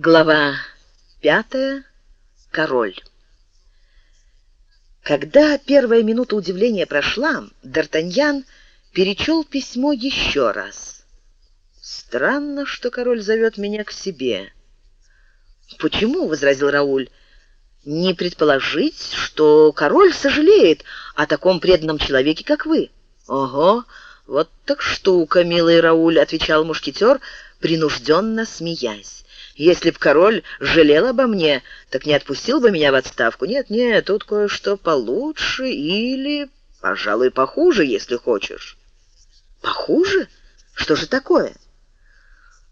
Глава пятая. Король. Когда первая минута удивления прошла, Д'Артаньян перечел письмо еще раз. «Странно, что король зовет меня к себе». «Почему?» — возразил Рауль. «Не предположить, что король сожалеет о таком преданном человеке, как вы». «Ого, вот так штука, милый Рауль», — отвечал мушкетер, принужденно смеясь. Если б король жалел обо мне, так не отпустил бы меня в отставку. Нет, нет, тут кое-что получше или, пожалуй, похуже, если хочешь. Похуже? Что же такое?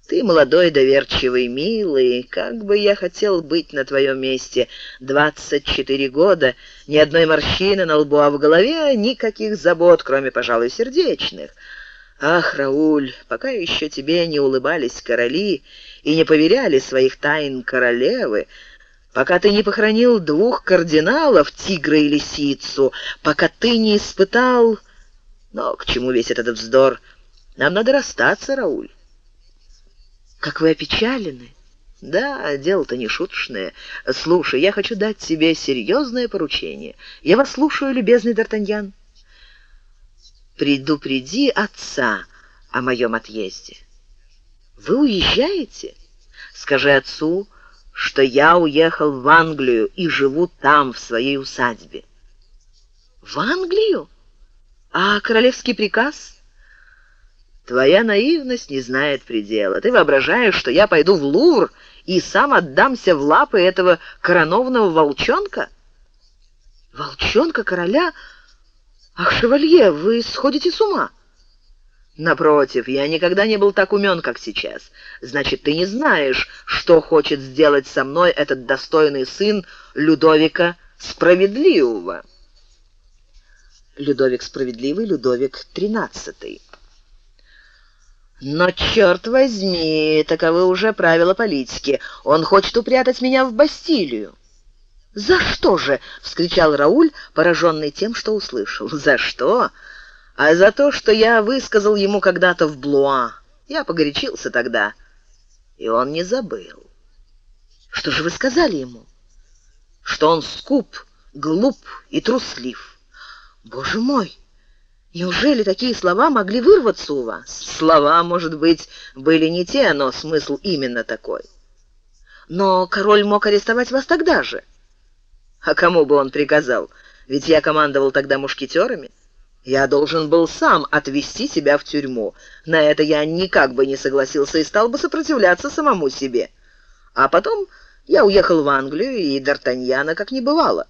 Ты молодой, доверчивый, милый, как бы я хотел быть на твоем месте. Двадцать четыре года, ни одной морщины на лбу, а в голове никаких забот, кроме, пожалуй, сердечных. Ах, Рауль, пока еще тебе не улыбались короли и не поверяли своих тайн королевы, пока ты не похоронил двух кардиналов, тигра и лисицу, пока ты не испытал... Но к чему весь этот вздор? Нам надо расстаться, Рауль. Как вы опечалены. Да, дело-то не шуточное. Слушай, я хочу дать тебе серьезное поручение. Я вас слушаю, любезный Д'Артаньян предупреди отца о моем отъезде. Вы уезжаете? Скажи отцу, что я уехал в Англию и живу там, в своей усадьбе. В Англию? А королевский приказ? Твоя наивность не знает предела. Ты воображаешь, что я пойду в Лувр и сам отдамся в лапы этого коронованного волчонка? Волчонка короля «Ах, шевалье, вы сходите с ума!» «Напротив, я никогда не был так умен, как сейчас. Значит, ты не знаешь, что хочет сделать со мной этот достойный сын Людовика Справедливого». Людовик Справедливый, Людовик XIII. «Но, черт возьми, таковы уже правила политики. Он хочет упрятать меня в Бастилию». «За что же?» — вскричал Рауль, пораженный тем, что услышал. «За что? А за то, что я высказал ему когда-то в Блуа. Я погорячился тогда, и он не забыл». «Что же вы сказали ему?» «Что он скуп, глуп и труслив». «Боже мой!» Неужели такие слова могли вырваться у вас? Слова, может быть, были не те, но смысл именно такой. Но король мог арестовать вас тогда же. А кому бы он приказал? Ведь я командовал тогда мушкетерами. Я должен был сам отвезти себя в тюрьму. На это я никак бы не согласился и стал бы сопротивляться самому себе. А потом я уехал в Англию, и Д'Артаньяна как не бывало.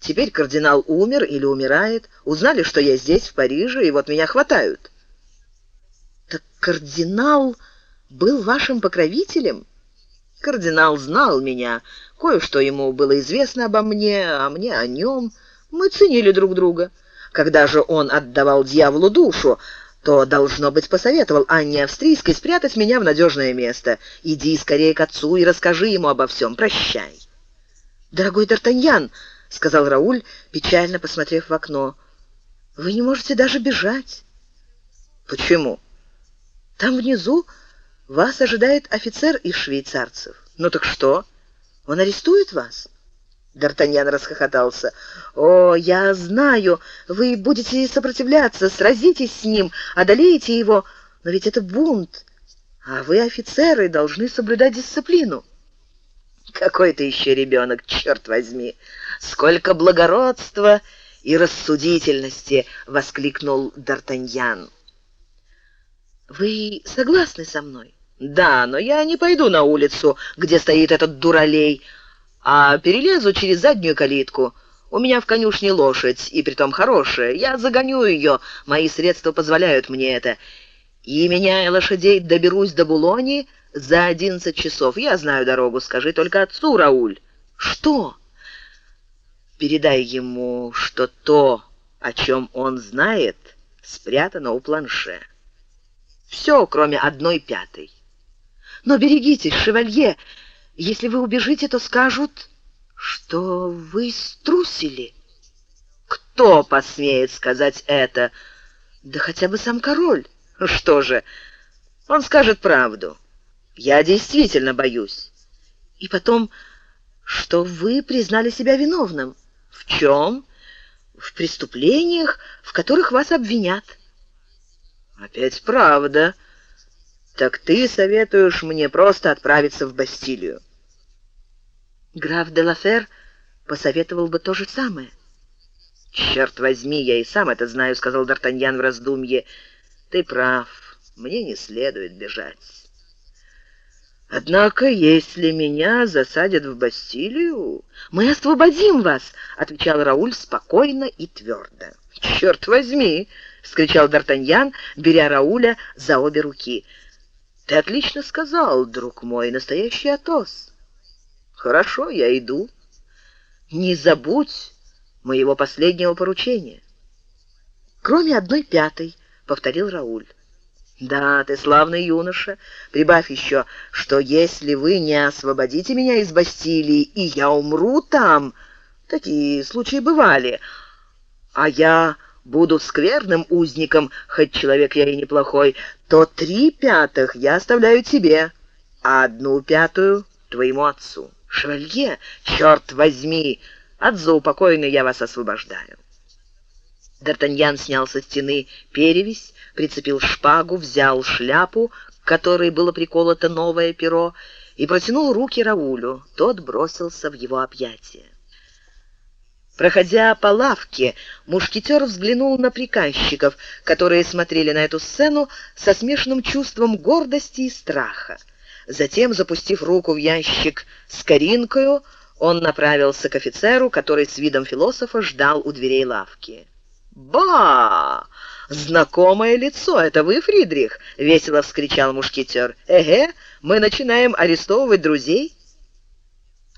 Теперь кардинал умер или умирает. Узнали, что я здесь, в Париже, и вот меня хватают. Так кардинал был вашим покровителем? Кардинал знал меня, кое-что ему было известно обо мне, а мне о нем. Мы ценили друг друга. Когда же он отдавал дьяволу душу, то, должно быть, посоветовал Анне Австрийской спрятать меня в надежное место. Иди скорее к отцу и расскажи ему обо всем. Прощай. «Дорогой Д'Артаньян», — сказал Рауль, печально посмотрев в окно, — «вы не можете даже бежать». «Почему?» «Там внизу вас ожидает офицер из швейцарцев. Ну так что? Он арестует вас? Д'Артаньян расхохотался. «О, я знаю, вы будете сопротивляться, сразитесь с ним, одолеете его, но ведь это бунт, а вы, офицеры, должны соблюдать дисциплину». «Какой ты еще ребенок, черт возьми! Сколько благородства и рассудительности!» — воскликнул Д'Артаньян. «Вы согласны со мной?» «Да, но я не пойду на улицу, где стоит этот дуралей, а перелезу через заднюю калитку. У меня в конюшне лошадь, и притом хорошая. Я загоню ее, мои средства позволяют мне это. И, меняя лошадей, доберусь до Булони за одиннадцать часов. Я знаю дорогу, скажи только отцу, Рауль». «Что?» «Передай ему, что то, о чем он знает, спрятано у планше. Все, кроме одной пятой». Но берегитесь, шевалье. Если вы убежите, то скажут, что вы струсили. Кто посмеет сказать это? Да хотя бы сам король. Что же, он скажет правду. Я действительно боюсь. И потом, что вы признали себя виновным. В чем? В преступлениях, в которых вас обвинят. Опять правда. Так ты советуешь мне просто отправиться в Бастилию? Граф де Лафер посоветовал бы то же самое. «Черт возьми, я и сам это знаю», — сказал Д'Артаньян в раздумье. «Ты прав, мне не следует бежать». «Однако, если меня засадят в Бастилию...» «Мы освободим вас», — отвечал Рауль спокойно и твердо. «Черт возьми!» — вскричал Д'Артаньян, беря Рауля за обе руки. «Ты отлично сказал, друг мой, настоящий Атос». «Хорошо, я иду. Не забудь моего последнего поручения». «Кроме одной пятой», — повторил Рауль. «Да, ты славный юноша. Прибавь еще, что если вы не освободите меня из Бастилии, и я умру там, такие случаи бывали, а я буду скверным узником, хоть человек я и неплохой, то три пятых я оставляю тебе, а одну пятую — твоему отцу. Шевалье, черт возьми, от заупокойной я вас освобождаю». Д'Артаньян снял со стены перевязь, прицепил шпагу, взял шляпу, к которой было приколото новое перо, и протянул руки Раулю. Тот бросился в его объятия. Проходя по лавке, мушкетер взглянул на приказчиков, которые смотрели на эту сцену со смешанным чувством гордости и страха. Затем, запустив руку в ящик с коринкою, он направился к офицеру, который с видом философа ждал у дверей лавки. «Ба! Знакомое лицо! Это вы, Фридрих?» — весело вскричал мушкетер. «Эге, мы начинаем арестовывать друзей».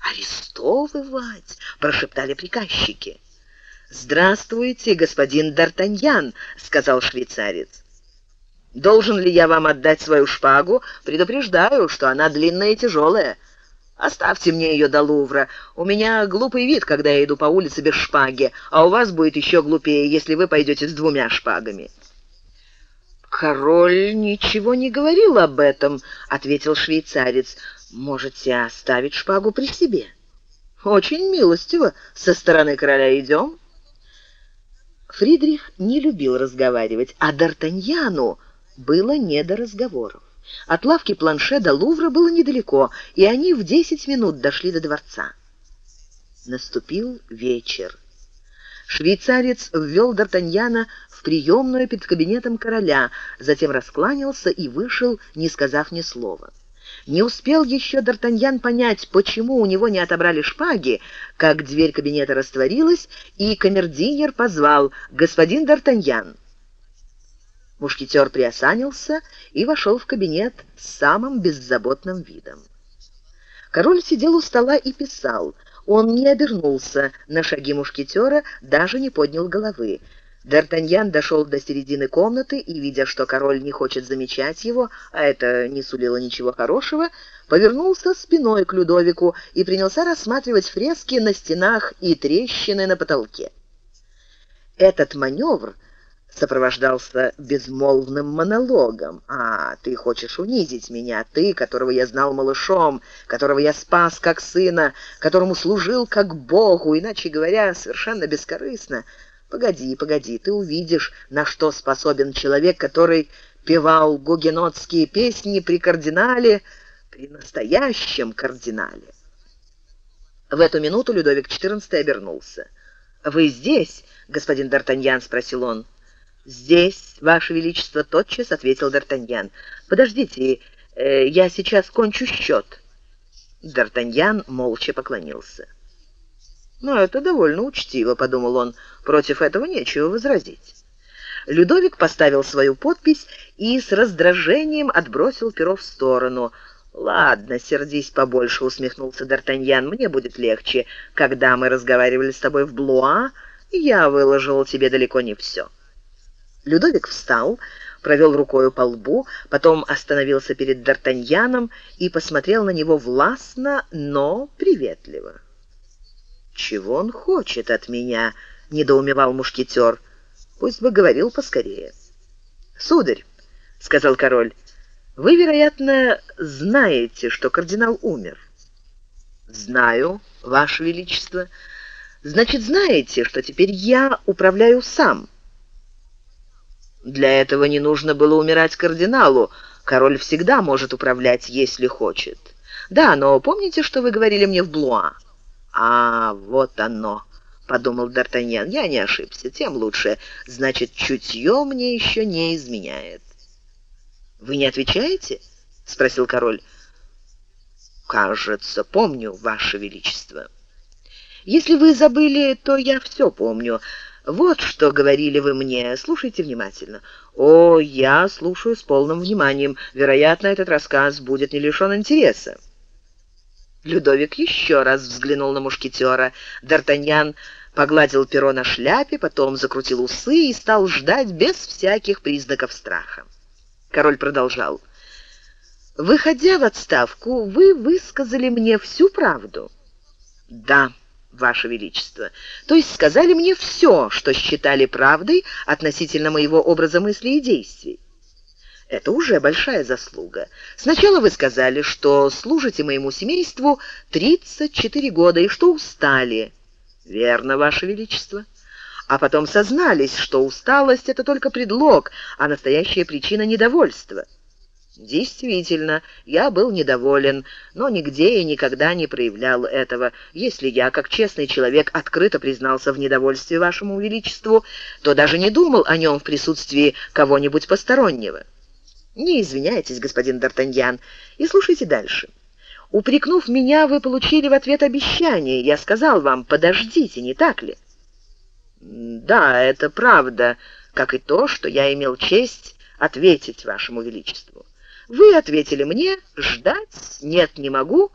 «Арестовывать?» — прошептали приказчики. «Здравствуйте, господин Д'Артаньян», — сказал швейцарец. «Должен ли я вам отдать свою шпагу? Предупреждаю, что она длинная и тяжелая». Оставьте мне ее до Лувра. У меня глупый вид, когда я иду по улице без шпаги, а у вас будет еще глупее, если вы пойдете с двумя шпагами». «Король ничего не говорил об этом», — ответил швейцарец. «Можете оставить шпагу при себе». «Очень милостиво. Со стороны короля идем». Фридрих не любил разговаривать, а Д'Артаньяну было не до разговоров. От лавки планше до Лувра было недалеко, и они в десять минут дошли до дворца. Наступил вечер. Швейцарец ввел Д'Артаньяна в приемную перед кабинетом короля, затем раскланялся и вышел, не сказав ни слова. Не успел еще Д'Артаньян понять, почему у него не отобрали шпаги, как дверь кабинета растворилась, и камердинер позвал «Господин Д'Артаньян». Мушкетер приосанился и вошел в кабинет с самым беззаботным видом. Король сидел у стола и писал. Он не обернулся на шаги мушкетера, даже не поднял головы. Д'Артаньян дошел до середины комнаты и, видя, что король не хочет замечать его, а это не сулило ничего хорошего, повернулся спиной к Людовику и принялся рассматривать фрески на стенах и трещины на потолке. Этот маневр сопровождался безмолвным монологом. «А, ты хочешь унизить меня, ты, которого я знал малышом, которого я спас как сына, которому служил как Богу, иначе говоря, совершенно бескорыстно. Погоди, погоди, ты увидишь, на что способен человек, который певал гугенотские песни при кардинале, при настоящем кардинале». В эту минуту Людовик XIV обернулся. «Вы здесь, господин Д'Артаньян?» — спросил он. «Здесь, Ваше Величество», — тотчас ответил Д'Артаньян. «Подождите, э, я сейчас кончу счет». Д'Артаньян молча поклонился. «Ну, это довольно учтиво», — подумал он. «Против этого нечего возразить». Людовик поставил свою подпись и с раздражением отбросил перо в сторону. «Ладно, сердись побольше», — усмехнулся Д'Артаньян. «Мне будет легче. Когда мы разговаривали с тобой в Блуа, я выложил тебе далеко не все». Людовик встал, провел рукою по лбу, потом остановился перед Д'Артаньяном и посмотрел на него властно, но приветливо. «Чего он хочет от меня?» — недоумевал мушкетер. «Пусть бы говорил поскорее». «Сударь», — сказал король, — «вы, вероятно, знаете, что кардинал умер». Знаю, Ваше Величество. Значит, знаете, что теперь я управляю сам. Для этого не нужно было умирать кардиналу. Король всегда может управлять, если хочет. Да, но помните, что вы говорили мне в Блуа? А, вот оно, подумал Д'Артаньян. Я не ошибся, тем лучше. Значит, чутье мне еще не изменяет. Вы не отвечаете? спросил король. Кажется, помню, ваше величество. Если вы забыли, то я все помню. Вот что говорили вы мне. Слушайте внимательно. О, я слушаю с полным вниманием. Вероятно, этот рассказ будет не лишен интереса. Людовик еще раз взглянул на мушкетера. Д'Артаньян погладил перо на шляпе, потом закрутил усы и стал ждать без всяких признаков страха. Король продолжал. «Выходя в отставку, вы высказали мне всю правду?» «Да». Ваше Величество. То есть сказали мне все, что считали правдой относительно моего образа мысли и действий. Это уже большая заслуга. Сначала вы сказали, что служите моему семейству 34 года и что устали. Верно, Ваше Величество. А потом сознались, что усталость — это только предлог, а настоящая причина недовольства. Действительно, я был недоволен, но нигде и никогда не проявлял этого. Если я, как честный человек, открыто признался в недовольстве вашему величеству, то даже не думал о нем в присутствии кого-нибудь постороннего. Не извиняйтесь, господин Д'Артаньян, и слушайте дальше. Упрекнув меня, вы получили в ответ обещание. Я сказал вам, подождите, не так ли? Да, это правда, как и то, что я имел честь ответить вашему величеству. Вы ответили мне «Ждать? Нет, не могу.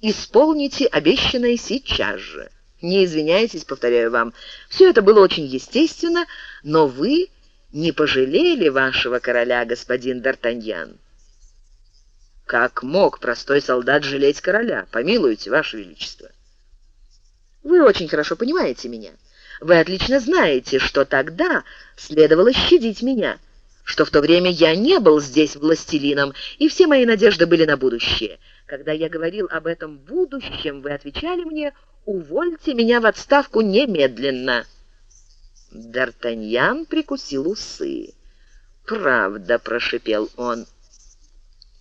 Исполните обещанное сейчас же». Не извиняйтесь, повторяю вам. Все это было очень естественно, но вы не пожалели вашего короля, господин Д'Артаньян. Как мог простой солдат жалеть короля? Помилуйте, ваше величество. Вы очень хорошо понимаете меня. Вы отлично знаете, что тогда следовало щадить меня что в то время я не был здесь властелином, и все мои надежды были на будущее. Когда я говорил об этом будущем, вы отвечали мне «Увольте меня в отставку немедленно». Д'Артаньян прикусил усы. «Правда», — прошипел он.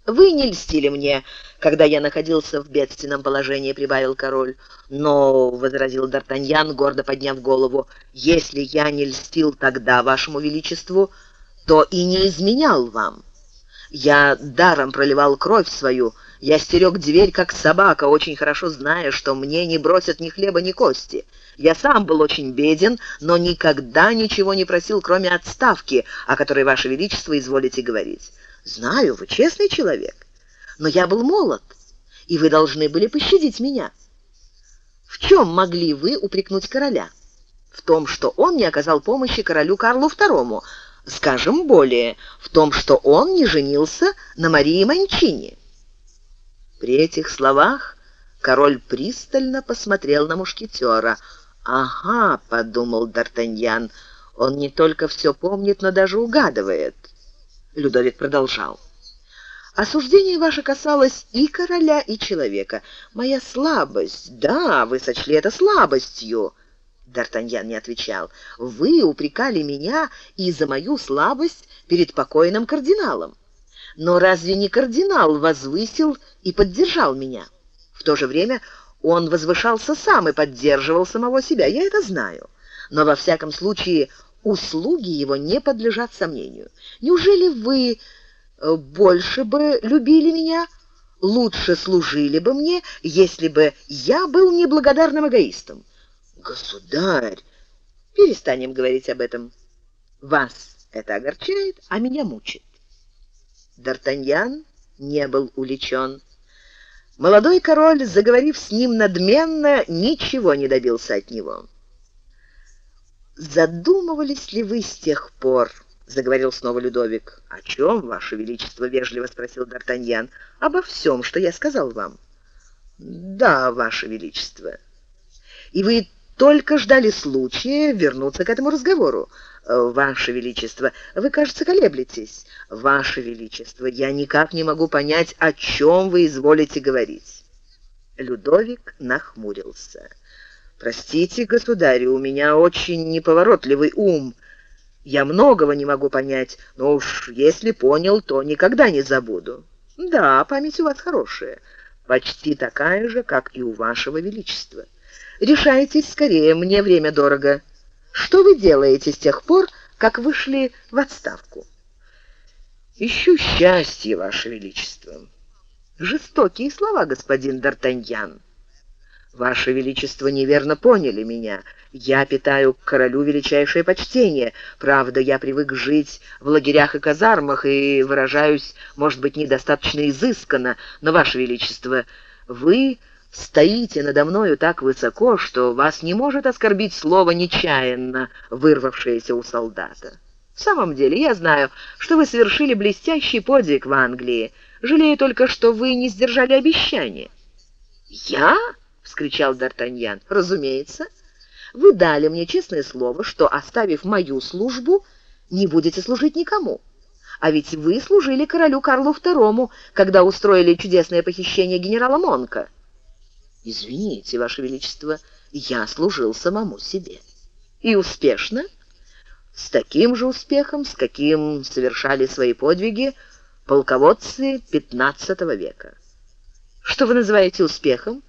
«Вы не льстили мне, когда я находился в бедственном положении», — прибавил король. «Но», — возразил Д'Артаньян, гордо подняв голову, — «если я не льстил тогда вашему величеству, — то и не изменял вам. Я даром проливал кровь свою, я стерег дверь, как собака, очень хорошо зная, что мне не бросят ни хлеба, ни кости. Я сам был очень беден, но никогда ничего не просил, кроме отставки, о которой, Ваше Величество, изволите говорить. Знаю, вы честный человек, но я был молод, и вы должны были пощадить меня. В чем могли вы упрекнуть короля? В том, что он не оказал помощи королю Карлу II, Скажем более, в том, что он не женился на Марии Манчини. При этих словах король пристально посмотрел на мушкетера. «Ага», — подумал Д'Артаньян, — «он не только все помнит, но даже угадывает». Людовик продолжал. Осуждение ваше касалось и короля, и человека. Моя слабость, да, вы сочли это слабостью. Д'Артаньян не отвечал. «Вы упрекали меня и за мою слабость перед покойным кардиналом. Но разве не кардинал возвысил и поддержал меня? В то же время он возвышался сам и поддерживал самого себя, я это знаю. Но во всяком случае услуги его не подлежат сомнению. Неужели вы э, больше бы любили меня, лучше служили бы мне, если бы я был неблагодарным эгоистом? Государь, перестанем говорить об этом. Вас это огорчает, а меня мучит. Д'Артаньян не был уличен. Молодой король, заговорив с ним надменно, ничего не добился от него. «Задумывались ли вы с тех пор?» — заговорил снова Людовик. «О чем, ваше величество?» — вежливо спросил Д'Артаньян. «Обо всем, что я сказал вам». «Да, ваше величество». «И вы только ждали случая вернуться к этому разговору. Ваше Величество, вы, кажется, колеблетесь. Ваше Величество, я никак не могу понять, о чем вы изволите говорить. Людовик нахмурился. «Простите, государь, у меня очень неповоротливый ум. Я многого не могу понять, но уж если понял, то никогда не забуду». «Да, память у вас хорошая, почти такая же, как и у вашего величества. Решайтесь скорее, мне время дорого. Что вы делаете с тех пор, как вышли в отставку?» «Ищу счастье, ваше величество». «Жестокие слова, господин Д'Артаньян». «Ваше Величество неверно поняли меня. Я питаю к королю величайшее почтение. Правда, я привык жить в лагерях и казармах и выражаюсь, может быть, недостаточно изысканно, но, Ваше Величество, вы стоите надо мною так высоко, что вас не может оскорбить слово нечаянно, вырвавшееся у солдата. В самом деле, я знаю, что вы совершили блестящий подвиг в Англии. Жалею только, что вы не сдержали обещания». «Я?» вскричал Д'Артаньян. «Разумеется. Вы дали мне честное слово, что, оставив мою службу, не будете служить никому. А ведь вы служили королю Карлу II, когда устроили чудесное похищение генерала Монка». «Извините, Ваше Величество, я служил самому себе». «И успешно?» «С таким же успехом, с каким совершали свои подвиги полководцы XV века». «Что вы называете успехом?»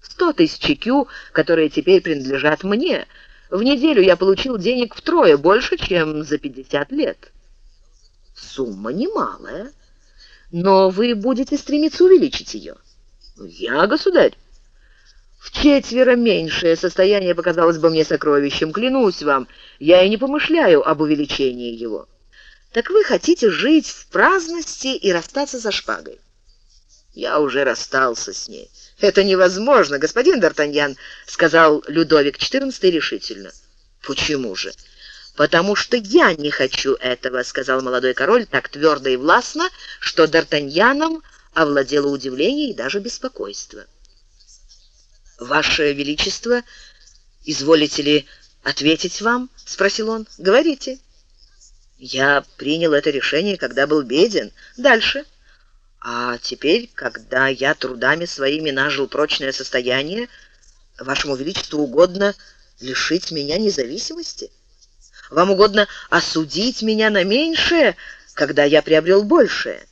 Сто тысяч кю, которые теперь принадлежат мне. В неделю я получил денег втрое больше, чем за пятьдесят лет. Сумма немалая, но вы будете стремиться увеличить ее. Я, государь, в четверо меньшее состояние показалось бы мне сокровищем, клянусь вам, я и не помышляю об увеличении его. Так вы хотите жить в праздности и расстаться со шпагой? Я уже расстался с ней. «Это невозможно, господин Д'Артаньян», — сказал Людовик XIV решительно. «Почему же?» «Потому что я не хочу этого», — сказал молодой король так твердо и властно, что Д'Артаньяном овладело удивление и даже беспокойство. «Ваше Величество, изволите ли ответить вам?» — спросил он. «Говорите». «Я принял это решение, когда был беден. Дальше». А теперь, когда я трудами своими нажил прочное состояние, вашему величеству угодно лишить меня независимости? Вам угодно осудить меня на меньшее, когда я приобрел большее?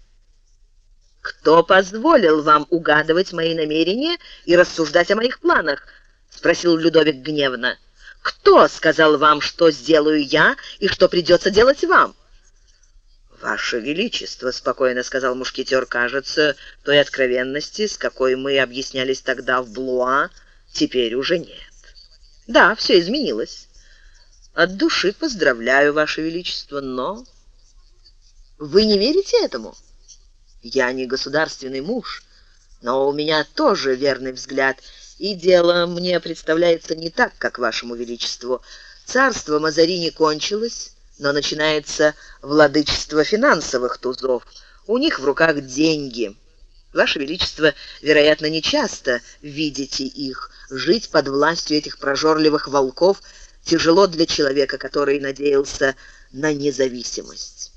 Кто позволил вам угадывать мои намерения и рассуждать о моих планах? спросил Людовик гневно. Кто сказал вам, что сделаю я и что придется делать вам? «Ваше Величество», — спокойно сказал мушкетер, — «кажется, той откровенности, с какой мы объяснялись тогда в Блуа, теперь уже нет». «Да, все изменилось. От души поздравляю, Ваше Величество, но...» «Вы не верите этому?» «Я не государственный муж, но у меня тоже верный взгляд, и дело мне представляется не так, как Вашему Величеству. Царство Мазарини кончилось» но начинается владычество финансовых тузов. У них в руках деньги. Ваше Величество, вероятно, не часто видите их. Жить под властью этих прожорливых волков тяжело для человека, который надеялся на независимость.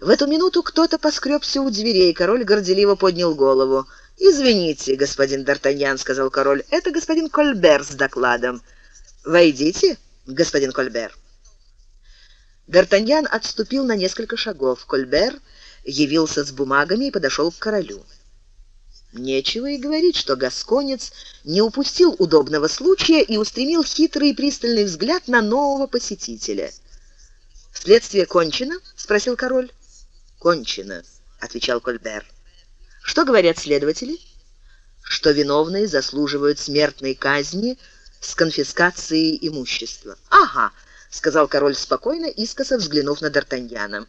В эту минуту кто-то поскребся у дверей, король горделиво поднял голову. «Извините, господин Д'Артаньян», — сказал король, — «это господин Кольбер с докладом». «Войдите, господин Кольбер». Д'Артаньян отступил на несколько шагов. Кольбер явился с бумагами и подошел к королю. Нечего и говорить, что гасконец не упустил удобного случая и устремил хитрый и пристальный взгляд на нового посетителя. «Следствие кончено?» — спросил король. «Кончено», — отвечал Кольбер. «Что говорят следователи?» «Что виновные заслуживают смертной казни с конфискацией имущества». «Ага», — сказал король спокойно, искоса взглянув на Д'Артаньяна.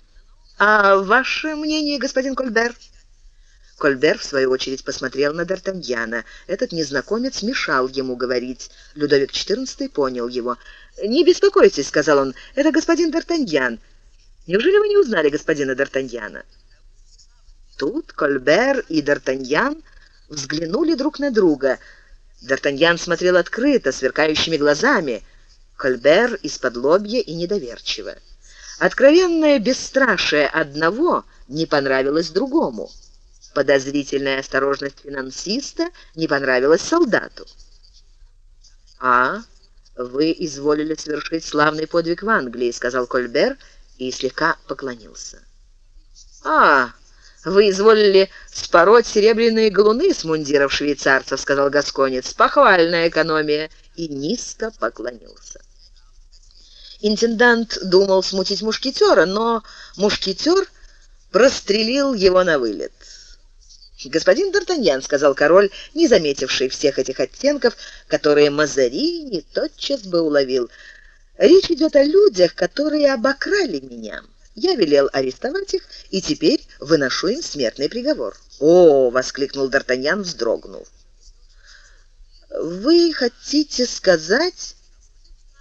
«А ваше мнение, господин Кольбер?» Кольбер, в свою очередь, посмотрел на Д'Артаньяна. Этот незнакомец мешал ему говорить. Людовик XIV понял его. «Не беспокойтесь», — сказал он, — «это господин Д'Артаньян. Неужели вы не узнали господина Д'Артаньяна?» Тут Кольбер и Д'Артаньян взглянули друг на друга. Д'Артаньян смотрел открыто, сверкающими глазами — Кольбер из-под лобья и недоверчиво. Откровенное бесстрашие одного не понравилось другому. Подозрительная осторожность финансиста не понравилась солдату. «А, вы изволили совершить славный подвиг в Англии», — сказал Кольбер и слегка поклонился. «А, вы изволили спороть серебряные галуны с мундиров швейцарцев», — сказал Гасконец. «Похвальная экономия» и низко поклонился. Интендант думал смутить мушкетера, но мушкетер прострелил его на вылет. «Господин Д'Артаньян», — сказал король, не заметивший всех этих оттенков, которые Мазарини тотчас бы уловил, — «речь идет о людях, которые обокрали меня. Я велел арестовать их, и теперь выношу им смертный приговор». «О!» — воскликнул Д'Артаньян, вздрогнув. «Вы хотите сказать...»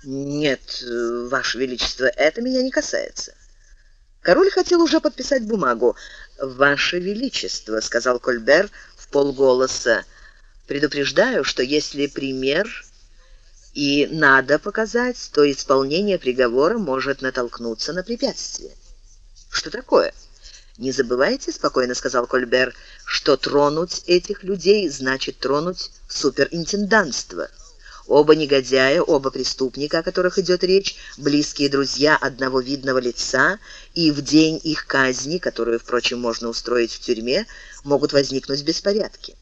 «Нет, Ваше Величество, это меня не касается». Король хотел уже подписать бумагу. «Ваше Величество», — сказал Кольбер в полголоса, — «предупреждаю, что если пример и надо показать, то исполнение приговора может натолкнуться на препятствие». «Что такое?» «Не забывайте», — спокойно сказал Кольбер, — «что тронуть этих людей значит тронуть суперинтендантство». Оба негодяя, оба преступника, о которых идет речь, близкие друзья одного видного лица, и в день их казни, которую, впрочем, можно устроить в тюрьме, могут возникнуть беспорядки.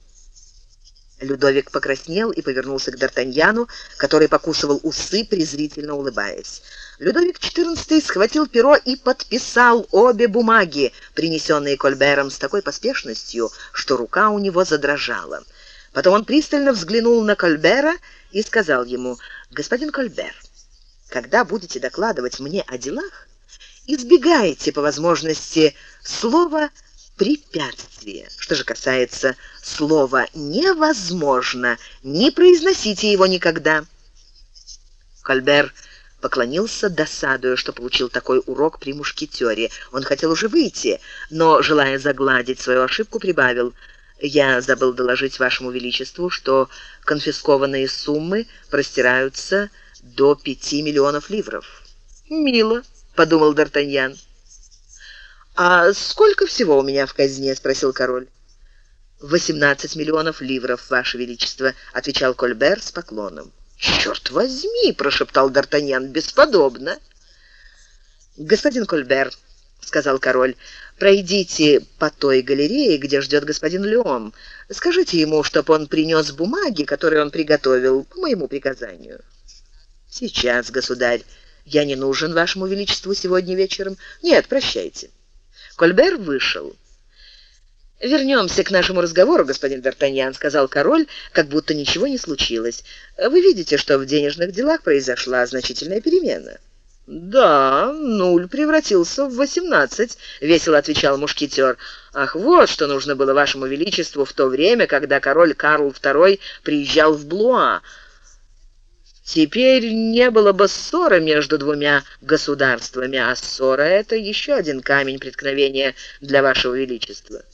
Людовик покраснел и повернулся к Д'Артаньяну, который покусывал усы, презрительно улыбаясь. Людовик XIV схватил перо и подписал обе бумаги, принесенные Кольбером с такой поспешностью, что рука у него задрожала. Потом он пристально взглянул на Кольбера и сказал ему, «Господин Кольбер, когда будете докладывать мне о делах, избегайте по возможности слова «препятствие». Что же касается слова «невозможно», не произносите его никогда». Кольбер поклонился, досадуя, что получил такой урок при мушкетере. Он хотел уже выйти, но, желая загладить свою ошибку, прибавил – я забыл доложить вашему величеству, что конфискованные суммы простираются до пяти миллионов ливров. Мило, подумал Д'Артаньян. А сколько всего у меня в казне, спросил король. «Восемнадцать миллионов ливров, Ваше Величество», — отвечал Кольбер с поклоном. «Черт возьми!» — прошептал Д'Артаньян. «Бесподобно!» «Господин Кольбер», — сказал король, — «пройдите по той галерее, где ждет господин Леом. Скажите ему, чтобы он принес бумаги, которые он приготовил по моему приказанию». «Сейчас, государь. Я не нужен вашему величеству сегодня вечером. Нет, прощайте». Кольбер вышел. «Вернемся к нашему разговору, господин Д'Артаньян», — сказал король, как будто ничего не случилось. «Вы видите, что в денежных делах произошла значительная перемена». «Да, нуль превратился в восемнадцать», — весело отвечал мушкетер. «Ах, вот что нужно было вашему величеству в то время, когда король Карл II приезжал в Блуа. Теперь не было бы ссоры между двумя государствами, а ссора — это еще один камень преткновения для вашего величества».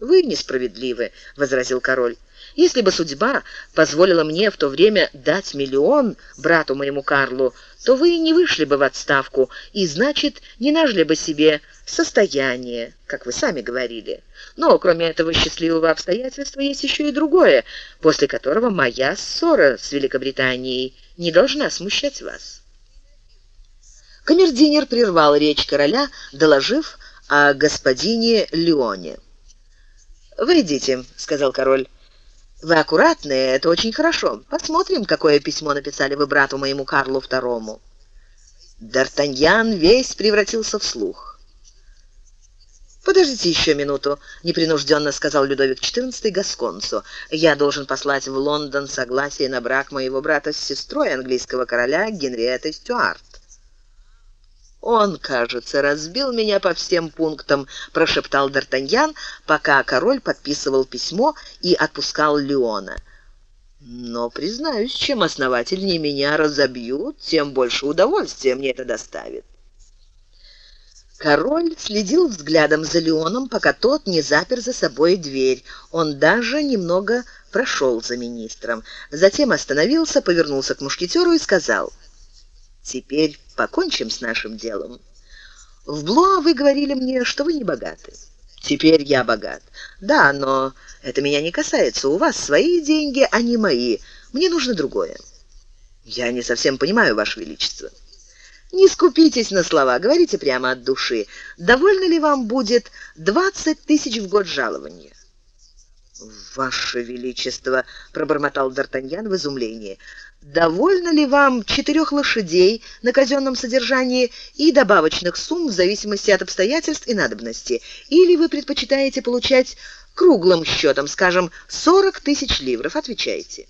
«Вы несправедливы», — возразил король. Если бы судьба позволила мне в то время дать миллион брату моему Карлу, то вы не вышли бы в отставку и, значит, не нажили бы себе состояние, как вы сами говорили. Но кроме этого счастливого обстоятельства есть еще и другое, после которого моя ссора с Великобританией не должна смущать вас. Камердинер прервал речь короля, доложив о господине Леоне. «Войдите», — сказал король. Вы аккуратные, это очень хорошо. Посмотрим, какое письмо написали вы брату моему Карлу II. Д'Артаньян весь превратился в слух. «Подождите еще минуту», — непринужденно сказал Людовик XIV Гасконцу. «Я должен послать в Лондон согласие на брак моего брата с сестрой английского короля Генриеттой Стюарт». «Он, кажется, разбил меня по всем пунктам», — прошептал Д'Артаньян, пока король подписывал письмо и отпускал Леона. «Но, признаюсь, чем основательнее меня разобьют, тем больше удовольствия мне это доставит». Король следил взглядом за Леоном, пока тот не запер за собой дверь. Он даже немного прошел за министром. Затем остановился, повернулся к мушкетеру и сказал — Теперь покончим с нашим делом. В Блуа вы говорили мне, что вы не богаты. Теперь я богат. Да, но это меня не касается. У вас свои деньги, а не мои. Мне нужно другое. Я не совсем понимаю, Ваше Величество. Не скупитесь на слова, говорите прямо от души. Довольно ли вам будет 20 тысяч в год жалования? «Ваше Величество!» — пробормотал Д'Артаньян в изумлении. «Довольно ли вам четырех лошадей на казенном содержании и добавочных сумм в зависимости от обстоятельств и надобности? Или вы предпочитаете получать круглым счетом, скажем, сорок тысяч ливров? Отвечайте».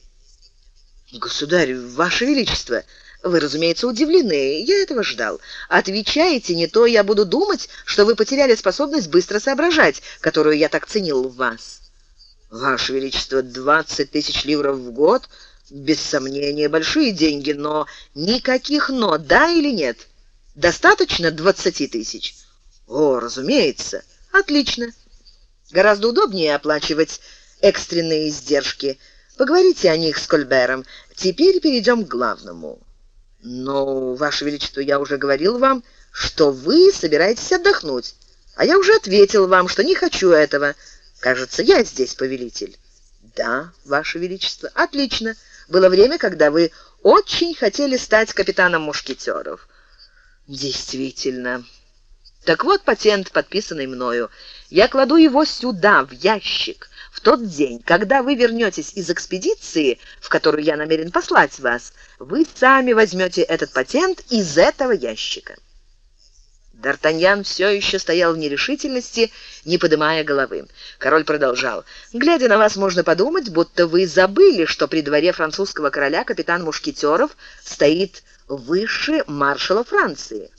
«Государь, Ваше Величество!» Вы, разумеется, удивлены. Я этого ждал. Отвечайте, не то я буду думать, что вы потеряли способность быстро соображать, которую я так ценил в вас. Ваше Величество, двадцать тысяч ливров в год, без сомнения, большие деньги, но никаких «но», да или нет? Достаточно двадцати тысяч? О, разумеется. Отлично. Гораздо удобнее оплачивать экстренные издержки. Поговорите о них с Кольбером. Теперь перейдем к главному. Но, Ваше Величество, я уже говорил вам, что вы собираетесь отдохнуть. А я уже ответил вам, что не хочу этого. Кажется, я здесь повелитель. Да, ваше величество. Отлично. Было время, когда вы очень хотели стать капитаном мушкетеров. Действительно. Так вот патент, подписанный мною. Я кладу его сюда, в ящик, в тот день, когда вы вернетесь из экспедиции, в которую я намерен послать вас. Вы сами возьмете этот патент из этого ящика. Д'Артаньян все еще стоял в нерешительности, не поднимая головы. Король продолжал. «Глядя на вас, можно подумать, будто вы забыли, что при дворе французского короля капитан Мушкетеров стоит выше маршала Франции».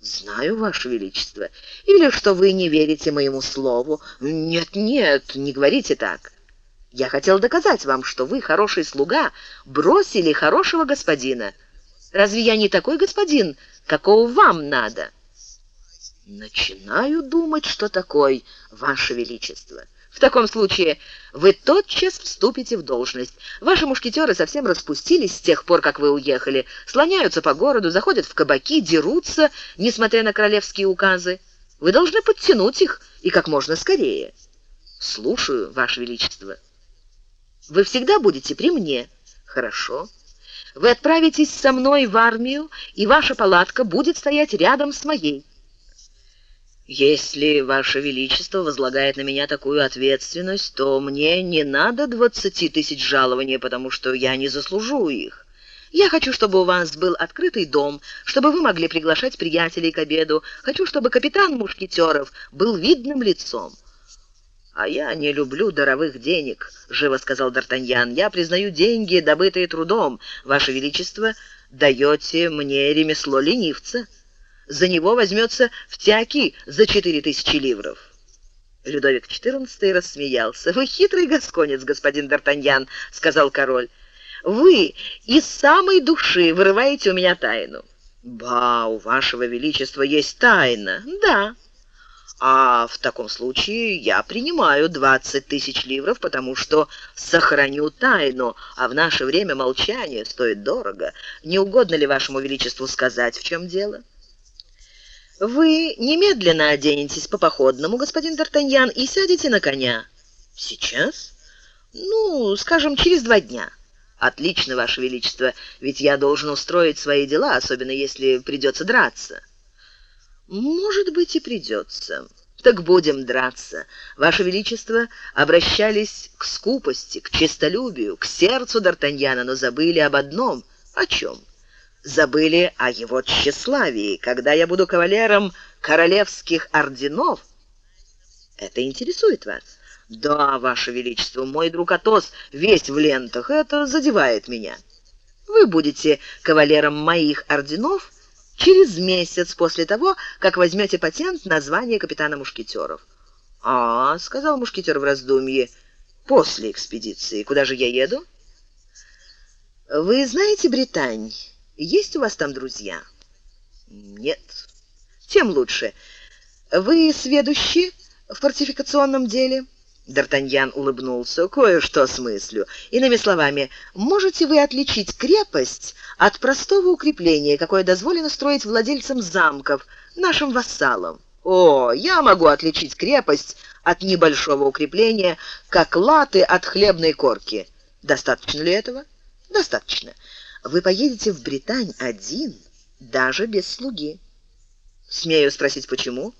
«Знаю, Ваше Величество. Или что вы не верите моему слову?» «Нет, нет, не говорите так. Я хотел доказать вам, что вы, хороший слуга, бросили хорошего господина. Разве я не такой господин, какого вам надо?» Начинаю думать, что такой, ваше величество. В таком случае вы тотчас вступите в должность. Ваши мушкетеры совсем распустились с тех пор, как вы уехали, слоняются по городу, заходят в кабаки, дерутся, несмотря на королевские указы. Вы должны подтянуть их и как можно скорее. Слушаю, ваше величество. Вы всегда будете при мне. Хорошо. Вы отправитесь со мной в армию, и ваша палатка будет стоять рядом с моей. Если ваше величество возлагает на меня такую ответственность, то мне не надо двадцати тысяч жалования, потому что я не заслужу их. Я хочу, чтобы у вас был открытый дом, чтобы вы могли приглашать приятелей к обеду. Хочу, чтобы капитан Мушкетеров был видным лицом. А я не люблю даровых денег, живо сказал Д'Артаньян. Я признаю деньги, добытые трудом. Ваше величество, даете мне ремесло ленивца за него возьмется втяки за четыре тысячи ливров. Людовик XIV рассмеялся. «Вы хитрый гасконец, господин Д'Артаньян», — сказал король. «Вы из самой души вырываете у меня тайну». «Ба, у вашего величества есть тайна». «Да». «А в таком случае я принимаю двадцать тысяч ливров, потому что сохраню тайну, а в наше время молчание стоит дорого. Не угодно ли вашему величеству сказать, в чем дело?» Вы немедленно оденетесь по походному, господин Д'Артаньян, и сядете на коня. Сейчас? Ну, скажем, через два дня. Отлично, ваше величество, ведь я должен устроить свои дела, особенно если придется драться. Может быть, и придется. Так будем драться. Ваше величество обращались к скупости, к честолюбию, к сердцу Д'Артаньяна, но забыли об одном. О чем? Забыли о его тщеславии. Когда я буду кавалером королевских орденов, это интересует вас? Да, ваше величество, мой друг Атос весь в лентах, это задевает меня. Вы будете кавалером моих орденов через месяц после того, как возьмете патент на звание капитана мушкетеров. А, сказал мушкетер в раздумье. После экспедиции. Куда же я еду? Вы знаете Британь? Есть у вас там друзья? Нет. Тем лучше. Вы сведущи в фортификационном деле? Д'Артаньян улыбнулся. «Кое-что смыслю. Иными словами, можете вы отличить крепость от простого укрепления, какое дозволено строить владельцам замков, нашим вассалам?» О, я могу отличить крепость от небольшого укрепления, как латы от хлебной корки. Достаточно ли этого? Достаточно. Вы поедете в Британь один, даже без слуги. Смею спросить, почему?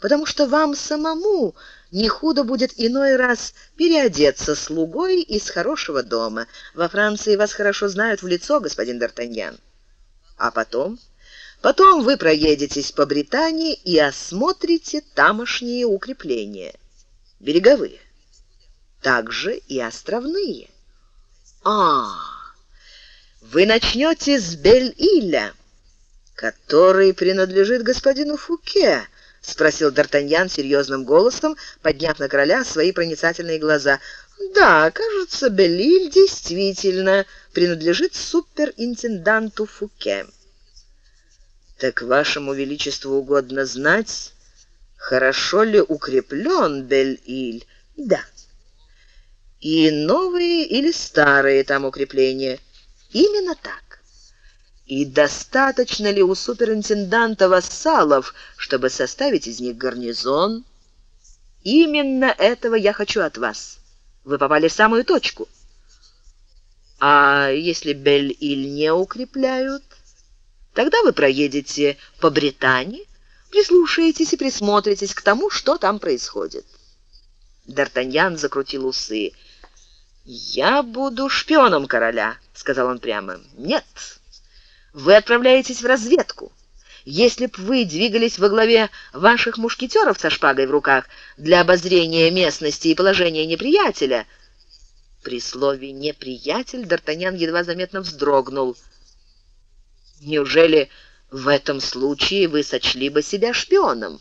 Потому что вам самому не худо будет иной раз переодеться слугой из хорошего дома. Во Франции вас хорошо знают в лицо, господин Д'Артаньян. А потом Потом вы проедетесь по Британии и осмотрите тамошние укрепления, береговые, также и островные. А, вы начнете с Бель-Иля, который принадлежит господину Фуке, спросил Д'Артаньян серьезным голосом, подняв на короля свои проницательные глаза. Да, кажется, Бель-Иль действительно принадлежит суперинтенданту Фуке. Так вашему величеству угодно знать, хорошо ли укреплен Бель-Иль? Да. И новые или старые там укрепления? Именно так. И достаточно ли у суперинтенданта вассалов, чтобы составить из них гарнизон? Именно этого я хочу от вас. Вы попали в самую точку. А если Бель-Иль не укрепляют? Тогда вы проедете по Британии, прислушаетесь и присмотритесь к тому, что там происходит. Д'Артаньян закрутил усы. «Я буду шпионом короля», — сказал он прямо. «Нет, вы отправляетесь в разведку. Если б вы двигались во главе ваших мушкетеров со шпагой в руках для обозрения местности и положения неприятеля...» При слове «неприятель» Д'Артаньян едва заметно вздрогнул — Неужели в этом случае вы сочли бы себя шпионом?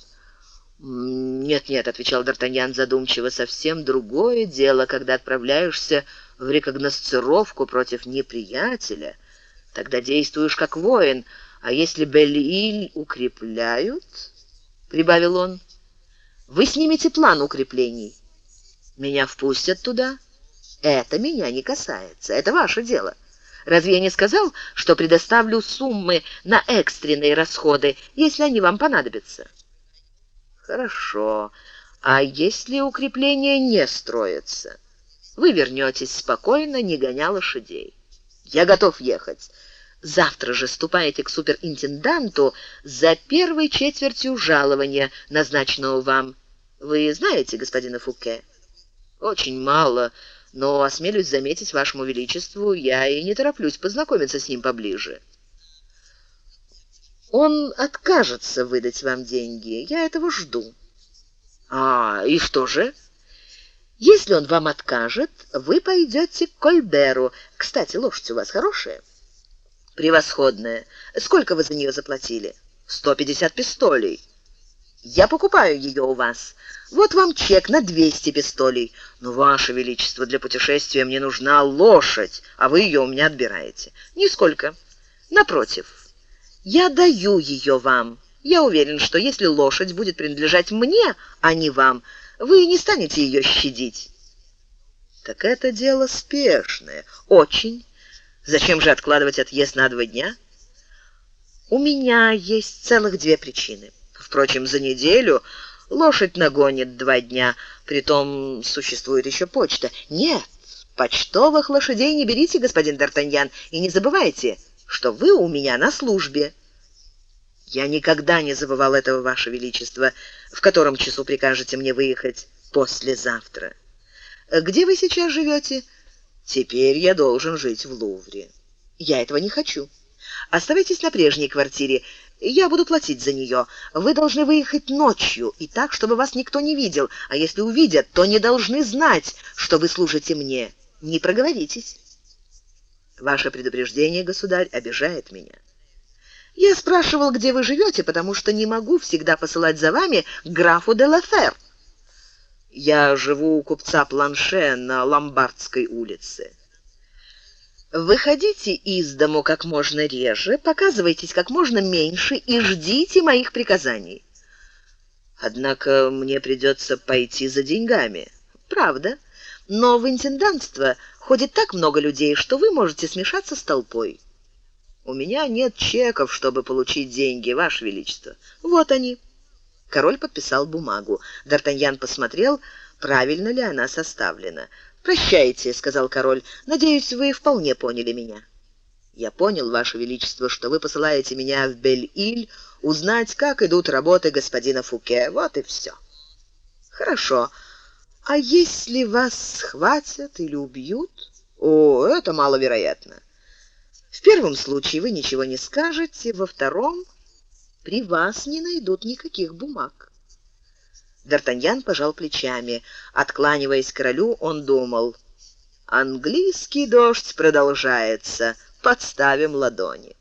«Нет-нет», — отвечал Д'Артаньян задумчиво, — «совсем другое дело, когда отправляешься в рекогносцировку против неприятеля. Тогда действуешь как воин, а если Бель-Иль укрепляют...» — прибавил он. «Вы снимете план укреплений. Меня впустят туда. Это меня не касается, это ваше дело». Разве я не сказал, что предоставлю суммы на экстренные расходы, если они вам понадобятся? Хорошо. А если укрепление не строится? Вы вернетесь спокойно, не гоня лошадей. Я готов ехать. Завтра же ступайте к суперинтенданту за первой четвертью жалования, назначенного вам. Вы знаете господина Фуке? Очень мало но, осмелюсь заметить вашему величеству, я и не тороплюсь познакомиться с ним поближе. Он откажется выдать вам деньги, я этого жду. А, и что же? Если он вам откажет, вы пойдете к Кольберу. Кстати, лошадь у вас хорошая? Превосходная. Сколько вы за нее заплатили? Сто пятьдесят пистолей. Я покупаю ее у вас. Вот вам чек на 200 пистолей. Но, ваше величество, для путешествия мне нужна лошадь, а вы ее у меня отбираете. Нисколько. Напротив, я даю ее вам. Я уверен, что если лошадь будет принадлежать мне, а не вам, вы не станете ее щадить. Так это дело спешное. Очень. Зачем же откладывать отъезд на два дня? У меня есть целых две причины. Впрочем, за неделю лошадь нагонит два дня, притом существует еще почта. Нет, почтовых лошадей не берите, господин Д'Артаньян, и не забывайте, что вы у меня на службе. Я никогда не забывал этого, ваше величество, в котором часу прикажете мне выехать послезавтра. Где вы сейчас живете? Теперь я должен жить в Лувре. Я этого не хочу. Оставайтесь на прежней квартире. Я буду платить за нее. Вы должны выехать ночью и так, чтобы вас никто не видел. А если увидят, то не должны знать, что вы служите мне. Не проговоритесь. Ваше предупреждение, государь, обижает меня. Я спрашивал, где вы живете, потому что не могу всегда посылать за вами графу де Лафер. Я живу у купца Планше на Ломбардской улице. Выходите из дому как можно реже, показывайтесь как можно меньше и ждите моих приказаний. Однако мне придется пойти за деньгами. Правда? Но в интендантство ходит так много людей, что вы можете смешаться с толпой. У меня нет чеков, чтобы получить деньги, ваше величество. Вот они. Король подписал бумагу. Д'Артаньян посмотрел, правильно ли она составлена. «Прощайте», — сказал король. «Надеюсь, вы вполне поняли меня». «Я понял, Ваше Величество, что вы посылаете меня в Бель-Иль узнать, как идут работы господина Фуке. Вот и все». «Хорошо. А если вас схватят или убьют?» «О, это маловероятно». «В первом случае вы ничего не скажете, во втором при вас не найдут никаких бумаг. Д'Артаньян пожал плечами. Откланиваясь королю, он думал: "Английский дождь продолжается. Подставим ладони".